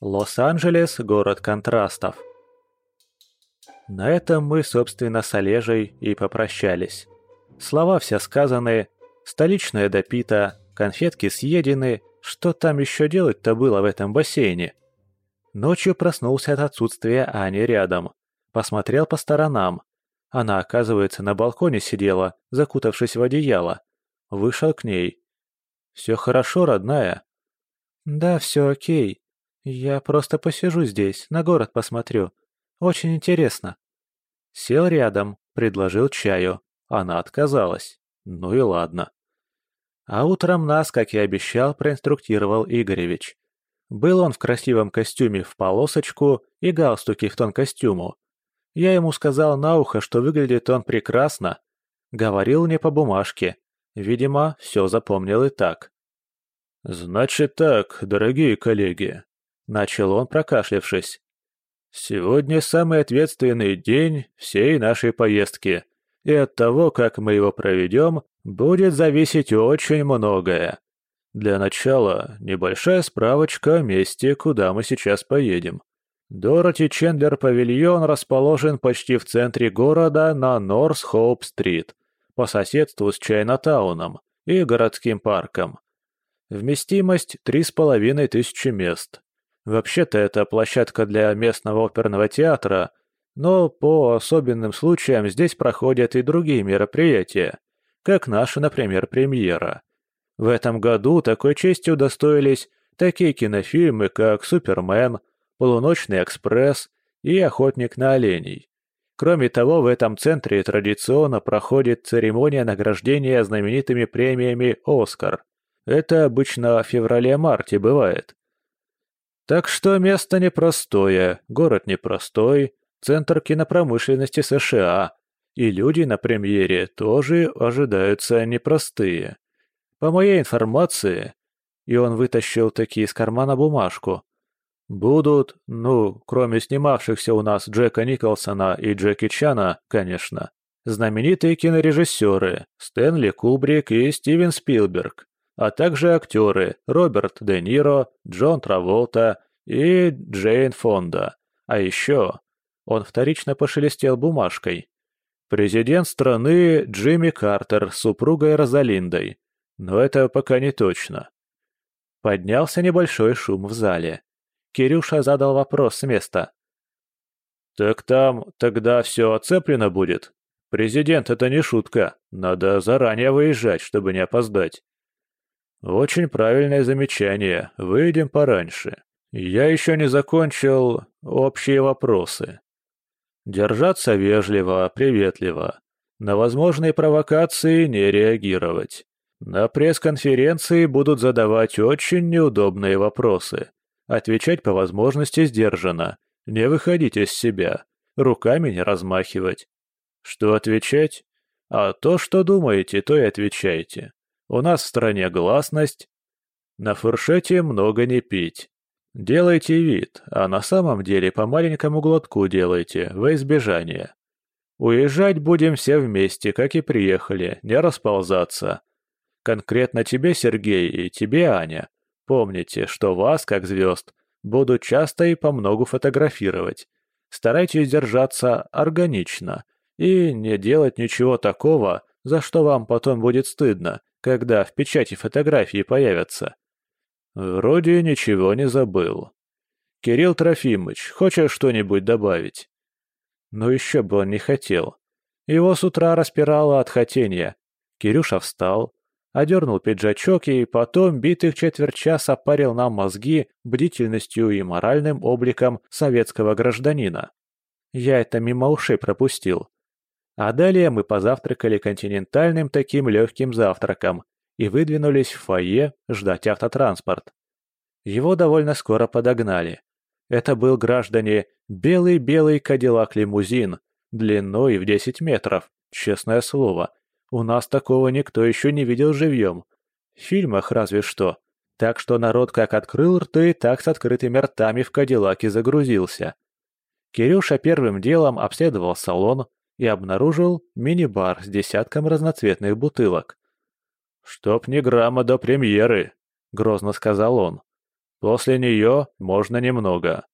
Лос-Анджелес – город контрастов. На этом мы, собственно, с Олежей и попрощались. Слова все сказаны, столичное допито, конфетки съедены, что там еще делать-то было в этом бассейне? Ночью проснулся от отсутствия Ани рядом. Посмотрел по сторонам. Она, оказывается, на балконе сидела, закутавшись в одеяло. Вышел к ней. «Все хорошо, родная?» «Да, все окей. Я просто посижу здесь, на город посмотрю. Очень интересно». Сел рядом, предложил чаю. Она отказалась. Ну и ладно. А утром нас, как и обещал, проинструктировал Игоревич. Был он в красивом костюме в полосочку и галстуке в тон костюму. Я ему сказал на ухо, что выглядит он прекрасно. Говорил не по бумажке. Видимо, все запомнил и так. «Значит так, дорогие коллеги», — начал он, прокашлявшись. «Сегодня самый ответственный день всей нашей поездки, и от того, как мы его проведем, будет зависеть очень многое. Для начала небольшая справочка о месте, куда мы сейчас поедем. Дороти Чендлер Павильон расположен почти в центре города на Норс Хоуп Стрит, по соседству с Чайнатауном и городским парком. Вместимость три с половиной тысячи мест. Вообще-то это площадка для местного оперного театра, но по особенным случаям здесь проходят и другие мероприятия, как наша, например, премьера. В этом году такой честью удостоились такие кинофильмы, как «Супермен», «Полуночный экспресс» и «Охотник на оленей». Кроме того, в этом центре традиционно проходит церемония награждения знаменитыми премиями «Оскар». Это обычно в феврале-марте бывает. Так что место непростое, город непростой, центр кинопромышленности США, и люди на премьере тоже ожидаются непростые. По моей информации, и он вытащил такие из кармана бумажку, будут, ну, кроме снимавшихся у нас Джека Николсона и Джеки Чана, конечно, знаменитые кинорежиссеры Стэнли Кубрик и Стивен Спилберг, а также актеры Роберт Де Ниро, Джон Траволта и Джейн Фонда. А еще он вторично пошелестел бумажкой. Президент страны Джимми Картер с супругой Розалиндой, но это пока не точно. Поднялся небольшой шум в зале. Кирюша задал вопрос с места. «Так там тогда все оцеплено будет? Президент, это не шутка. Надо заранее выезжать, чтобы не опоздать». «Очень правильное замечание. Выйдем пораньше. Я еще не закончил общие вопросы. Держаться вежливо, приветливо. На возможные провокации не реагировать. На пресс-конференции будут задавать очень неудобные вопросы. Отвечать по возможности сдержанно. Не выходить из себя. Руками не размахивать. Что отвечать? А то, что думаете, то и отвечайте. У нас в стране гласность. На фуршете много не пить. Делайте вид, а на самом деле по маленькому глотку делайте, во избежание. Уезжать будем все вместе, как и приехали, не расползаться. Конкретно тебе, Сергей, и тебе, Аня. Помните, что вас, как звезд, буду часто и по многу фотографировать. Старайтесь держаться органично и не делать ничего такого, за что вам потом будет стыдно, когда в печати фотографии появятся. Вроде ничего не забыл. Кирилл Трофимыч, хочешь что-нибудь добавить? Но еще бы он не хотел. Его с утра распирало от хотения. Кирюша встал, одернул пиджачок и потом битых четверть часа парил нам мозги бдительностью и моральным обликом советского гражданина. Я это мимо ушей пропустил. А далее мы позавтракали континентальным таким легким завтраком и выдвинулись в фойе ждать автотранспорт. Его довольно скоро подогнали. Это был, граждане, белый-белый кадиллак-лимузин, длиной в 10 метров, честное слово, у нас такого никто еще не видел живьем. В фильмах разве что. Так что народ как открыл рты, так с открытыми ртами в Кадиллаке загрузился. Кирюша первым делом обследовал салон и обнаружил мини-бар с десятком разноцветных бутылок. «Чтоб ни грамма до премьеры», — грозно сказал он. После нее можно немного.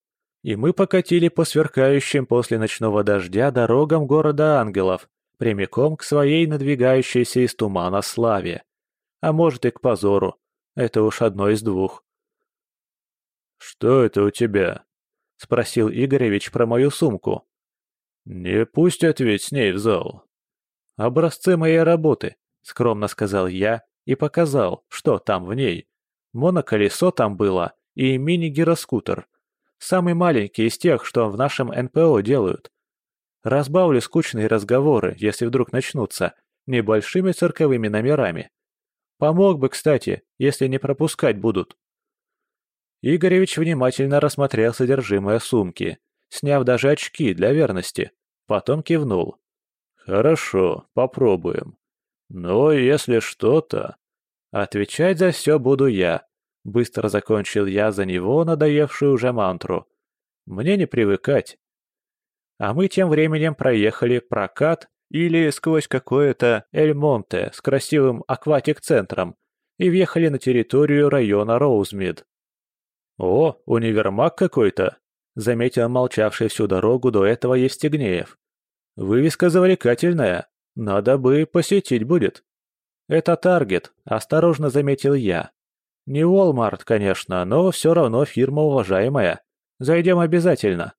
И мы покатили по сверкающим после ночного дождя дорогам города ангелов, прямиком к своей надвигающейся из тумана славе. А может и к позору. Это уж одно из двух. «Что это у тебя?» — спросил Игоревич про мою сумку. «Не пустят ведь с ней в зал». «Образцы моей работы», — скромно сказал я и показал, что там в ней. Моноколесо там было и мини-гироскутер. Самый маленький из тех, что в нашем НПО делают. Разбавлю скучные разговоры, если вдруг начнутся, небольшими цирковыми номерами. Помог бы, кстати, если не пропускать будут. Игоревич внимательно рассмотрел содержимое сумки, сняв даже очки для верности. Потом кивнул. «Хорошо, попробуем. Но если что-то...» «Отвечать за все буду я», — быстро закончил я за него надоевшую уже мантру. «Мне не привыкать». А мы тем временем проехали прокат или сквозь какое-то Эль-Монте с красивым акватик-центром и въехали на территорию района Роузмид. «О, универмаг какой-то!» — заметил молчавший всю дорогу до этого Евстигнеев. «Вывеска завлекательная, надо бы посетить будет». «Это Таргет», — осторожно заметил я. «Не Walmart, конечно, но все равно фирма уважаемая. Зайдем обязательно».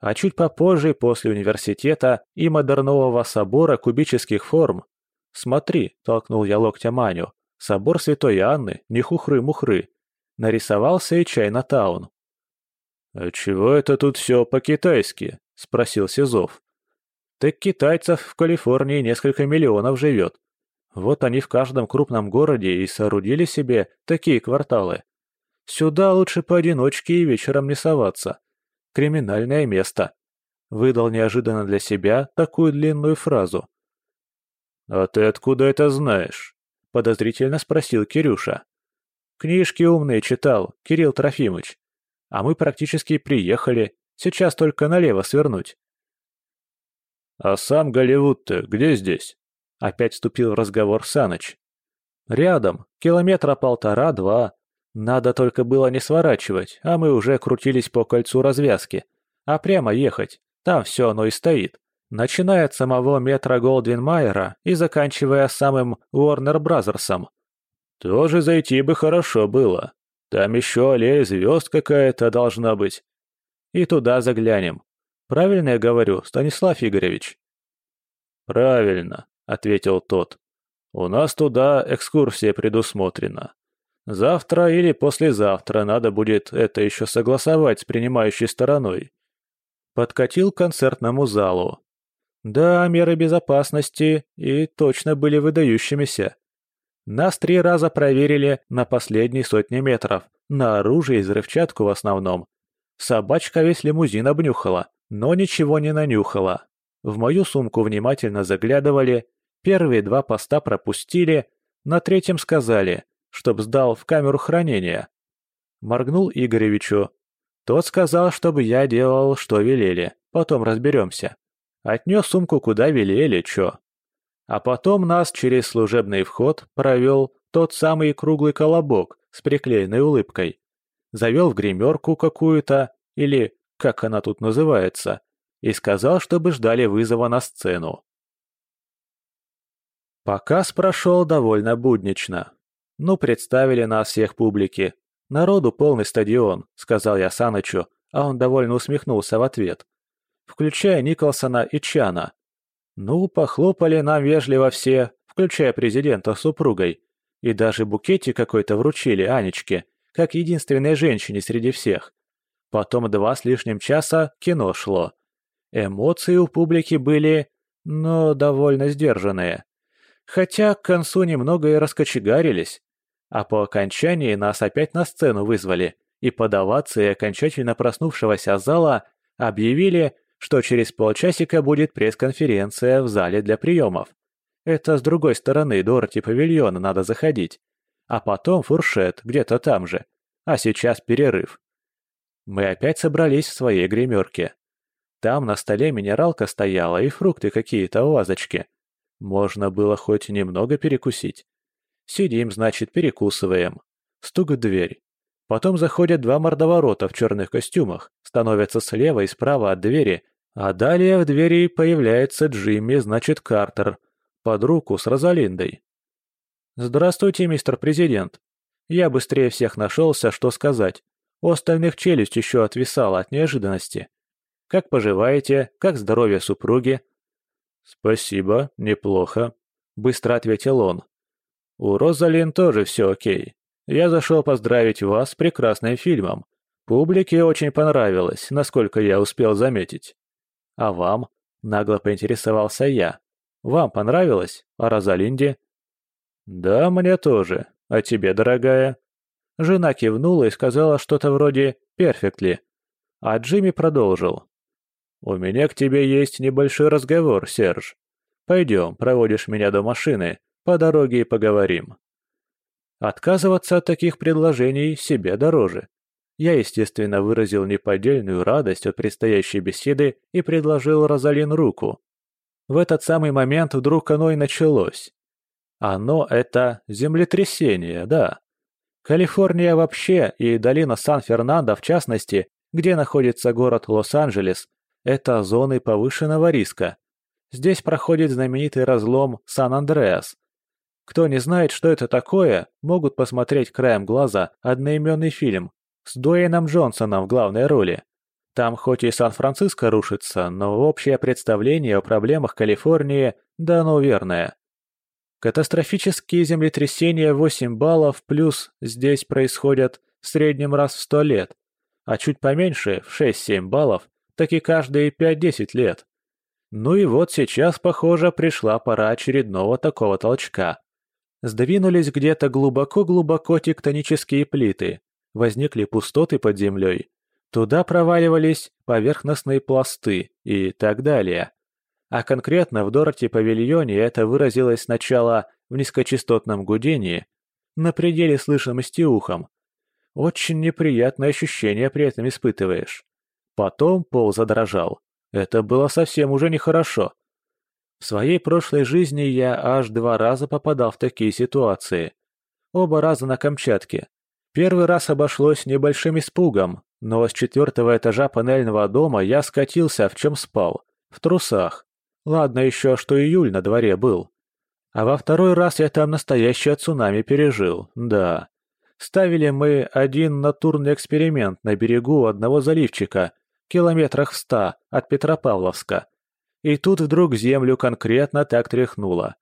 А чуть попозже, после университета и модернового собора кубических форм. «Смотри», — толкнул я локтем Аню, — «собор Святой Анны, не хухры-мухры, нарисовался и Чайна-таун. «А чего это тут все по-китайски?» — спросил Сизов. «Так китайцев в Калифорнии несколько миллионов живет. Вот они в каждом крупном городе и соорудили себе такие кварталы. Сюда лучше поодиночке и вечером не соваться. Криминальное место». Выдал неожиданно для себя такую длинную фразу. «А ты откуда это знаешь?» — подозрительно спросил Кирюша. Книжки умные читал, Кирилл Трофимыч. А мы практически приехали, сейчас только налево свернуть. А сам Голливуд-то где здесь? Опять вступил в разговор Саныч. Рядом, километра полтора-два. Надо только было не сворачивать, а мы уже крутились по кольцу развязки. А прямо ехать, там все оно и стоит. Начиная от самого метра Голдвин Майера и заканчивая самым Уорнер Бразерсом. Тоже зайти бы хорошо было. Там еще аллея звезд какая-то должна быть. И туда заглянем. Правильно я говорю, Станислав Игоревич?» «Правильно», — ответил тот. «У нас туда экскурсия предусмотрена. Завтра или послезавтра надо будет это еще согласовать с принимающей стороной». Подкатил к концертному залу. Да, меры безопасности и точно были выдающимися. Нас три раза проверили на последней сотне метров, на оружие и взрывчатку в основном. Собачка весь лимузин обнюхала, но ничего не нанюхала. В мою сумку внимательно заглядывали, первые два поста пропустили, на третьем сказали, чтоб сдал в камеру хранения. Моргнул Игоревичу. Тот сказал, чтобы я делал, что велели, потом разберемся. Отнес сумку куда велели, чё. А потом нас через служебный вход провел тот самый круглый колобок с приклеенной улыбкой. Завел в гримерку какую-то, или как она тут называется, и сказал, чтобы ждали вызова на сцену. Показ прошел довольно буднично. Ну, представили нас всех публике. Народу полный стадион, сказал я Санычу, а он довольно усмехнулся в ответ. Включая Николсона и Чана. Ну, похлопали нам вежливо все, включая президента с супругой. И даже букетик какой-то вручили Анечке, как единственной женщине среди всех. Потом два с лишним часа кино шло. Эмоции у публики были, но довольно сдержанные. Хотя к концу немного и раскочегарились. А по окончании нас опять на сцену вызвали, и под овации окончательно проснувшегося зала объявили, что через полчасика будет пресс-конференция в зале для приемов. Это с другой стороны Дороти павильона надо заходить. А потом фуршет где-то там же. А сейчас перерыв. Мы опять собрались в своей гримерке. Там на столе минералка стояла и фрукты какие-то в вазочке. Можно было хоть немного перекусить. Сидим, значит, перекусываем. Стук в дверь. Потом заходят два мордоворота в черных костюмах, становятся слева и справа от двери, а далее в двери появляется Джимми, значит Картер, под руку с Розалиндой. «Здравствуйте, мистер президент. Я быстрее всех нашелся, что сказать. У остальных челюсть еще отвисала от неожиданности. Как поживаете? Как здоровье супруги?» «Спасибо, неплохо», — быстро ответил он. «У Розалин тоже все окей. Я зашел поздравить вас с прекрасным фильмом. Публике очень понравилось, насколько я успел заметить. А вам?» — нагло поинтересовался я. «Вам понравилось? А Розалинде?» «Да, мне тоже. А тебе, дорогая?» Жена кивнула и сказала что-то вроде «перфектли». А Джимми продолжил. «У меня к тебе есть небольшой разговор, Серж. Пойдем, проводишь меня до машины, по дороге и поговорим». Отказываться от таких предложений себе дороже. Я, естественно, выразил неподдельную радость от предстоящей беседы и предложил Розалин руку. В этот самый момент вдруг оно и началось. Оно — это землетрясение, да. Калифорния вообще и долина Сан-Фернандо в частности, где находится город Лос-Анджелес, это зоны повышенного риска. Здесь проходит знаменитый разлом Сан-Андреас, кто не знает, что это такое, могут посмотреть краем глаза одноименный фильм с Дуэйном Джонсоном в главной роли. Там хоть и Сан-Франциско рушится, но общее представление о проблемах Калифорнии дано верное. Катастрофические землетрясения 8 баллов плюс здесь происходят в среднем раз в 100 лет, а чуть поменьше, в 6-7 баллов, так и каждые 5-10 лет. Ну и вот сейчас, похоже, пришла пора очередного такого толчка. Сдвинулись где-то глубоко-глубоко тектонические плиты, возникли пустоты под землей, туда проваливались поверхностные пласты и так далее. А конкретно в Дороти-павильоне это выразилось сначала в низкочастотном гудении, на пределе слышимости ухом. Очень неприятное ощущение при этом испытываешь. Потом пол задрожал. Это было совсем уже нехорошо. В своей прошлой жизни я аж два раза попадал в такие ситуации. Оба раза на Камчатке. Первый раз обошлось небольшим испугом, но с четвертого этажа панельного дома я скатился, в чем спал. В трусах. Ладно еще, что июль на дворе был. А во второй раз я там настоящее цунами пережил, да. Ставили мы один натурный эксперимент на берегу одного заливчика, километрах в ста от Петропавловска. И тут вдруг землю конкретно так тряхнуло.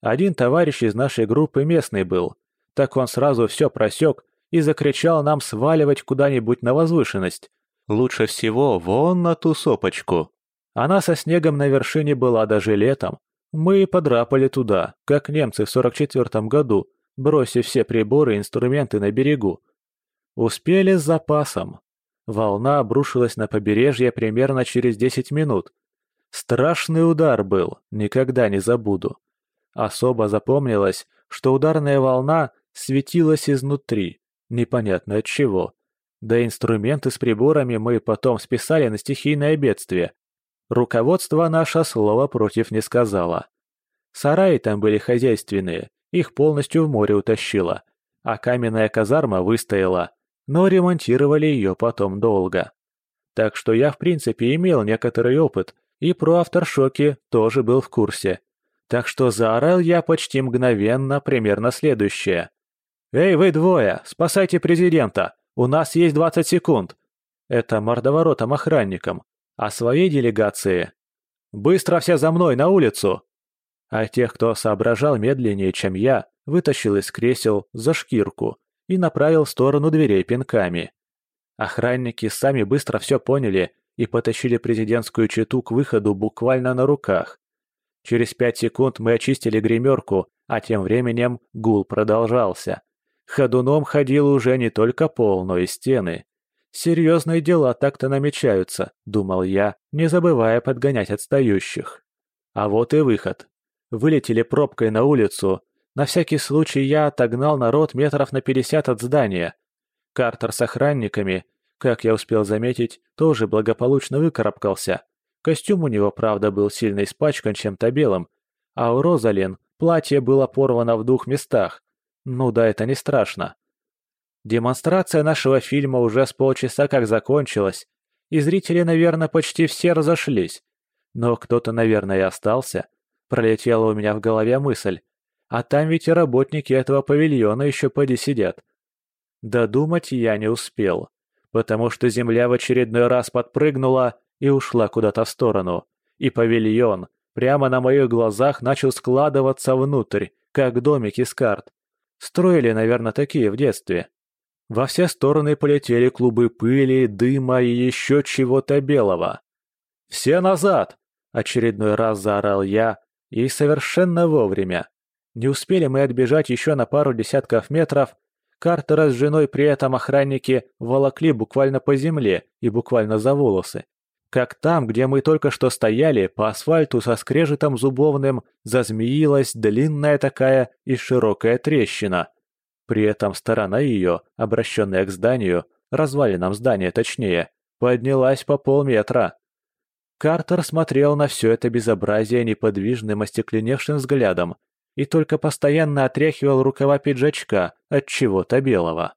Один товарищ из нашей группы местный был. Так он сразу все просек и закричал нам сваливать куда-нибудь на возвышенность. Лучше всего вон на ту сопочку. Она со снегом на вершине была даже летом. Мы подрапали туда, как немцы в 44-м году, бросив все приборы и инструменты на берегу. Успели с запасом. Волна обрушилась на побережье примерно через 10 минут, Страшный удар был, никогда не забуду. Особо запомнилось, что ударная волна светилась изнутри, непонятно от чего. Да инструменты с приборами мы потом списали на стихийное бедствие. Руководство наше слова против не сказало. Сараи там были хозяйственные, их полностью в море утащило, а каменная казарма выстояла, но ремонтировали ее потом долго. Так что я в принципе имел некоторый опыт и про авторшоки тоже был в курсе. Так что заорал я почти мгновенно примерно следующее. «Эй, вы двое, спасайте президента! У нас есть 20 секунд!» Это мордоворотом охранникам, а своей делегации. «Быстро все за мной, на улицу!» А тех, кто соображал медленнее, чем я, вытащил из кресел за шкирку и направил в сторону дверей пинками. Охранники сами быстро все поняли и потащили президентскую чету к выходу буквально на руках. Через пять секунд мы очистили гримерку, а тем временем гул продолжался. Ходуном ходил уже не только пол, но и стены. Серьезные дела так-то намечаются, думал я, не забывая подгонять отстающих. А вот и выход. Вылетели пробкой на улицу. На всякий случай я отогнал народ метров на пятьдесят от здания. Картер с охранниками как я успел заметить, тоже благополучно выкарабкался. Костюм у него, правда, был сильно испачкан чем-то белым, а у Розалин платье было порвано в двух местах. Ну да, это не страшно. Демонстрация нашего фильма уже с полчаса как закончилась, и зрители, наверное, почти все разошлись. Но кто-то, наверное, и остался. Пролетела у меня в голове мысль. А там ведь и работники этого павильона еще поди сидят. Додумать я не успел, потому что земля в очередной раз подпрыгнула и ушла куда-то в сторону, и павильон прямо на моих глазах начал складываться внутрь, как домик из карт. Строили, наверное, такие в детстве. Во все стороны полетели клубы пыли, дыма и еще чего-то белого. «Все назад!» – очередной раз заорал я, и совершенно вовремя. Не успели мы отбежать еще на пару десятков метров, Картера с женой при этом охранники волокли буквально по земле и буквально за волосы. Как там, где мы только что стояли, по асфальту со скрежетом зубовным зазмеилась длинная такая и широкая трещина. При этом сторона ее, обращенная к зданию, развалинам здания точнее, поднялась по полметра. Картер смотрел на все это безобразие неподвижным остекленевшим взглядом и только постоянно отряхивал рукава пиджачка от чего-то белого.